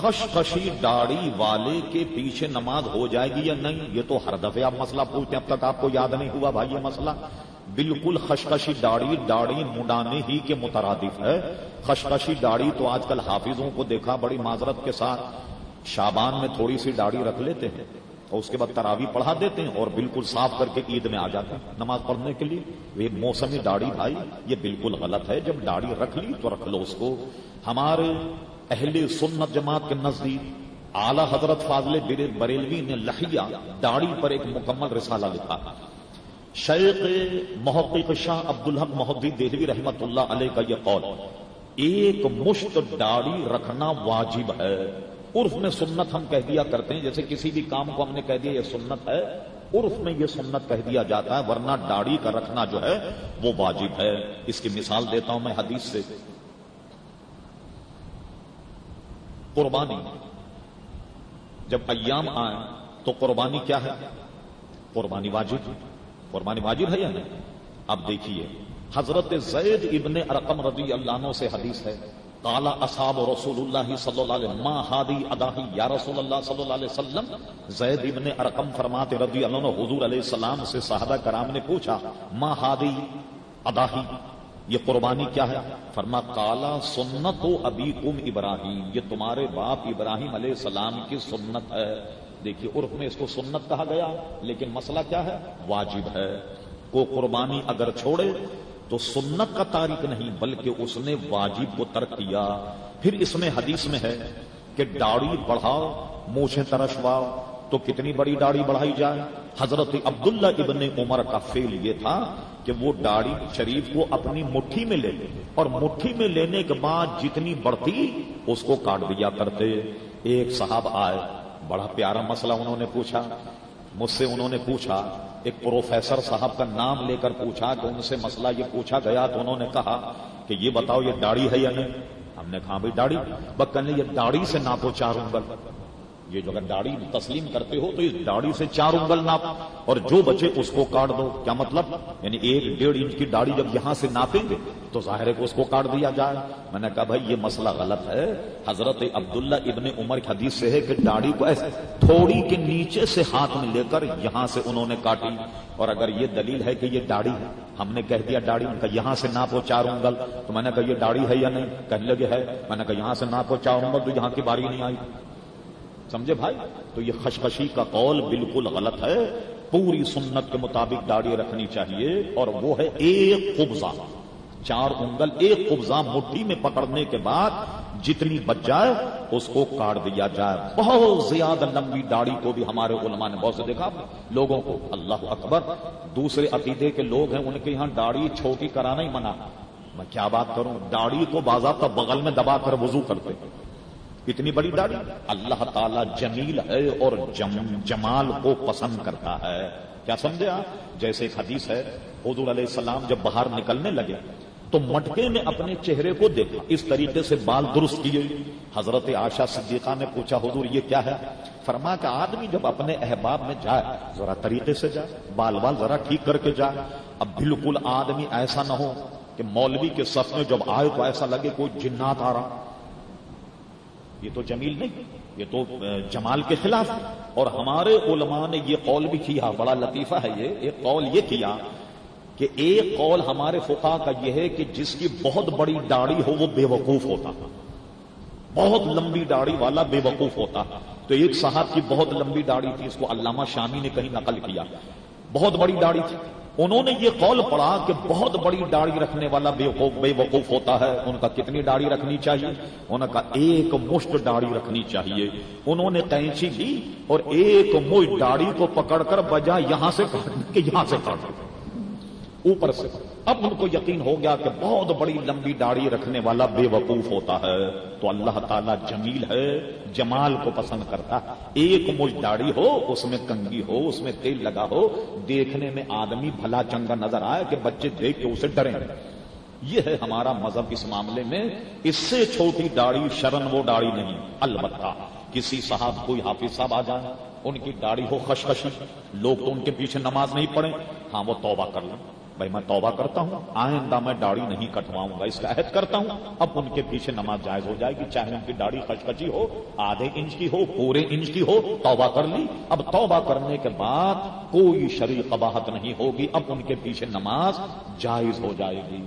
خشخشی داڑھی والے کے پیچھے نماز ہو جائے گی یا نہیں؟ یہ تو ہر دفعہ آپ مسئلہ پوچھتے ہیں، اب تک آپ کو یاد نہیں ہوا بھائی یہ مسئلہ۔ بالکل خشخشی داڑھی داڑھی مڈانے ہی کے مترادف ہے۔ خشخشی داڑھی تو آج کل حافظوں کو دیکھا، بڑی معذرت کے ساتھ شابان میں تھوڑی سی داڑھی رکھ لیتے ہیں اور اس کے بعد تراوی پڑھا دیتے ہیں اور بالکل صاف کر کے عید میں آ جاتے ہیں۔ نماز پڑھنے کے لیے یہ موسمی داڑھی بھائی، یہ بالکل غلط ہے۔ جب داڑھی رکھ لی تو رکھ لو اس کو۔ ہمارے اہل سنت جماعت کے نزدیک اعلی حضرت فاضل بریلوی نے لہیا داڑھی پر ایک مکمل رسالہ لکھا۔ شیخ محقق شاہ عبد الحق محدود دہلوی رحمت اللہ علیہ کا یہ قول، ایک مشت داڑھی رکھنا واجب ہے۔ عرف میں سنت ہم کہہ دیا کرتے ہیں، جیسے کسی بھی کام کو ہم نے کہہ دیا یہ سنت ہے، عرف میں یہ سنت کہہ دیا جاتا ہے، ورنہ داڑھی کا رکھنا جو ہے وہ واجب ہے۔ اس کی مثال دیتا ہوں میں حدیث سے۔ قربانی۔ جب ایام آئے تو قربانی کیا ہے؟ قربانی واجب۔ قربانی واجب ہے یا نہیں؟ اب دیکھیے، حضرت زید ابن ارقم رضی اللہ عنہ سے حدیث ہے کالا اصاب رسول اللہ صلی اللہ علیہ ماں ہادی اداہی یا رسول اللہ صلی اللہ علیہ وسلم؟ زید ابن ارقم فرماتے رضی اللہ عنہ حضور علیہ السلام سے صحابہ کرام نے پوچھا ماں ہادی اداہی یہ قربانی کیا ہے؟ فرما، کالا سنت و ابی کم ابراہیم، یہ تمہارے باپ ابراہیم علیہ السلام کی سنت ہے۔ دیکھیے، عرف میں اس کو سنت کہا گیا، لیکن مسئلہ کیا ہے؟ واجب ہے۔ کو قربانی اگر چھوڑے تو سنت کا تاریخ نہیں، بلکہ اس نے واجب کو ترک کیا۔ پھر اس میں حدیث میں ہے کہ داڑھی بڑھاؤ، موچھیں ترشواؤ تو کتنی بڑی داڑھی بڑھائی جائے؟ حضرت عبداللہ ابن عمر کا فیل یہ تھا کہ وہ داڑھی شریف کو اپنی مٹھی میں لے لے اور مٹھی میں لینے کے بعد جتنی بڑھتی اس کو کاٹ دیا کرتے۔ ایک صاحب آئے، بڑا پیارا مسئلہ انہوں نے پوچھا۔ مجھ سے انہوں نے پوچھا، ایک پروفیسر صاحب کا نام لے کر پوچھا کہ ان سے مسئلہ یہ پوچھا گیا تو انہوں نے کہا کہ یہ بتاؤ یہ داڑھی ہے یا نہیں؟ ہم نے کہا ہاں بھائی داڑھی۔ بکن یہ داڑھی سے ناپو چار انگل یہ جو اگر داڑھی تسلیم کرتے ہو تو اس داڑھی سے چار انگل ناپ اور جو بچے اس کو کاٹ دو۔ کیا مطلب؟ یعنی ایک ڈیڑھ انچ کی داڑھی جب یہاں سے ناپیں گے تو ظاہر ہے کہ اس کو کاٹ دیا جائے۔ میں نے کہا بھائی یہ مسئلہ غلط ہے۔ حضرت عبداللہ ابن عمر کی حدیث سے ہے کہ داڑھی کو ایسے تھوڑی کے نیچے سے ہاتھ میں لے کر یہاں سے انہوں نے کاٹی۔ اور اگر یہ دلیل ہے کہ یہ داڑھی ہے، ہم نے کہہ دیا داڑھی ان کا یہاں سے ناپو چار انگل۔ تو میں نے کہا یہ داڑھی ہے یا نہیں؟ کہنے لگے ہے۔ میں نے کہا یہاں سے ناپو چار انگل تو یہاں کی باری نہیں آئی۔ سمجھے بھائی؟ تو یہ خشخشی کا قول بالکل غلط ہے۔ پوری سنت کے مطابق داڑھی رکھنی چاہیے اور وہ ہے ایک قبضہ۔ چار انگل ایک قبضہ مٹھی میں پکڑنے کے بعد جتنی بچ جائے اس کو کاٹ دیا جائے۔ بہت زیادہ لمبی داڑھی کو بھی ہمارے علماء نے بہت سے دیکھا۔ لوگوں کو اللہ اکبر۔ دوسرے عقیدے کے لوگ ہیں، ان کے یہاں داڑھی چھوٹی کرانا ہی منع میں کیا بات کروں؟ داڑھی کو باضابطہ بغل میں دبا کر وضو کرتے۔ اتنی بڑی داڑھی۔ اللہ تعالی جمیل ہے اور جم جمال کو پسند کرتا ہے۔ کیا سمجھے آپ؟ جیسے ایک حدیث ہے، حضور علیہ السلام جب باہر نکلنے لگے تو مٹکے میں اپنے چہرے کو دیکھا۔ اس طریقے سے بال درست کیے۔ حضرت آشا صدیقہ نے پوچھا، حضور یہ کیا ہے؟ فرما کا آدمی جب اپنے احباب میں جائے، ذرا طریقے سے جائے، بال بال ذرا ٹھیک کر کے جائے۔ اب بالکل آدمی ایسا نہ ہو کہ مولوی کے سف میں جب آئے تو ایسا لگے کوئی جنات آ رہا۔ یہ تو جمیل نہیں، یہ تو جمال کے خلاف اور ہمارے علماء نے یہ قول بھی کیا، بڑا لطیفہ ہے یہ، ایک قول یہ کیا کہ ایک قول ہمارے فقہ کا یہ ہے کہ جس کی بہت بڑی داڑھی ہو وہ بے وقوف ہوتا بہت لمبی داڑھی والا بے وقوف ہوتا تو ایک صاحب کی بہت لمبی داڑھی تھی، اس کو علامہ شامی نے کہیں نقل کیا۔ بہت بڑی داڑھی تھی۔ انہوں نے یہ قول پڑھا کہ بہت بڑی داڑھی رکھنے والا بے بے وقوف ہوتا ہے۔ ان کا کتنی داڑھی رکھنی چاہیے؟ انہوں کا ایک مشت داڑھی رکھنی چاہیے۔ انہوں نے کینچی لی اور ایک مشت داڑھی کو پکڑ کر بجا یہاں سے کاٹنے کہ یہاں سے کاٹ اوپر سے۔ اب ان کو یقین ہو گیا کہ بہت بڑی لمبی داڑھی رکھنے والا بے وقوف ہوتا ہے۔ تو اللہ تعالیٰ جمیل ہے، جمال کو پسند کرتا۔ ایک مجھ داڑھی ہو، اس میں کنگی ہو، اس میں تیل لگا ہو۔ دیکھنے میں آدمی بھلا چنگا نظر آئے کہ بچے دیکھ کے اسے ڈریں۔ یہ ہے ہمارا مذہب اس معاملے میں۔ اس سے چھوٹی داڑھی شرن وہ داڑھی نہیں، البتہ کسی صاحب، کوئی حافظ صاحب آ جائے ان کی داڑھی ہو خشخشی۔ لوگ تو ان کے پیچھے نماز نہیں پڑھیں۔ ہاں وہ توبہ کر لیں۔ بھائی میں توبہ کرتا ہوں، آئندہ میں داڑھی نہیں کٹواؤں گا، اس کا عہد کرتا ہوں۔ اب ان کے پیچھے نماز جائز ہو جائے گی، چاہے ان کی داڑھی خچکچی ہو، آدھے انچ کی ہو، پورے انچ کی ہو، توبہ کر لی۔ اب توبہ کرنے کے بعد کوئی شریع قباحت نہیں ہوگی، اب ان کے پیچھے نماز جائز ہو جائے گی۔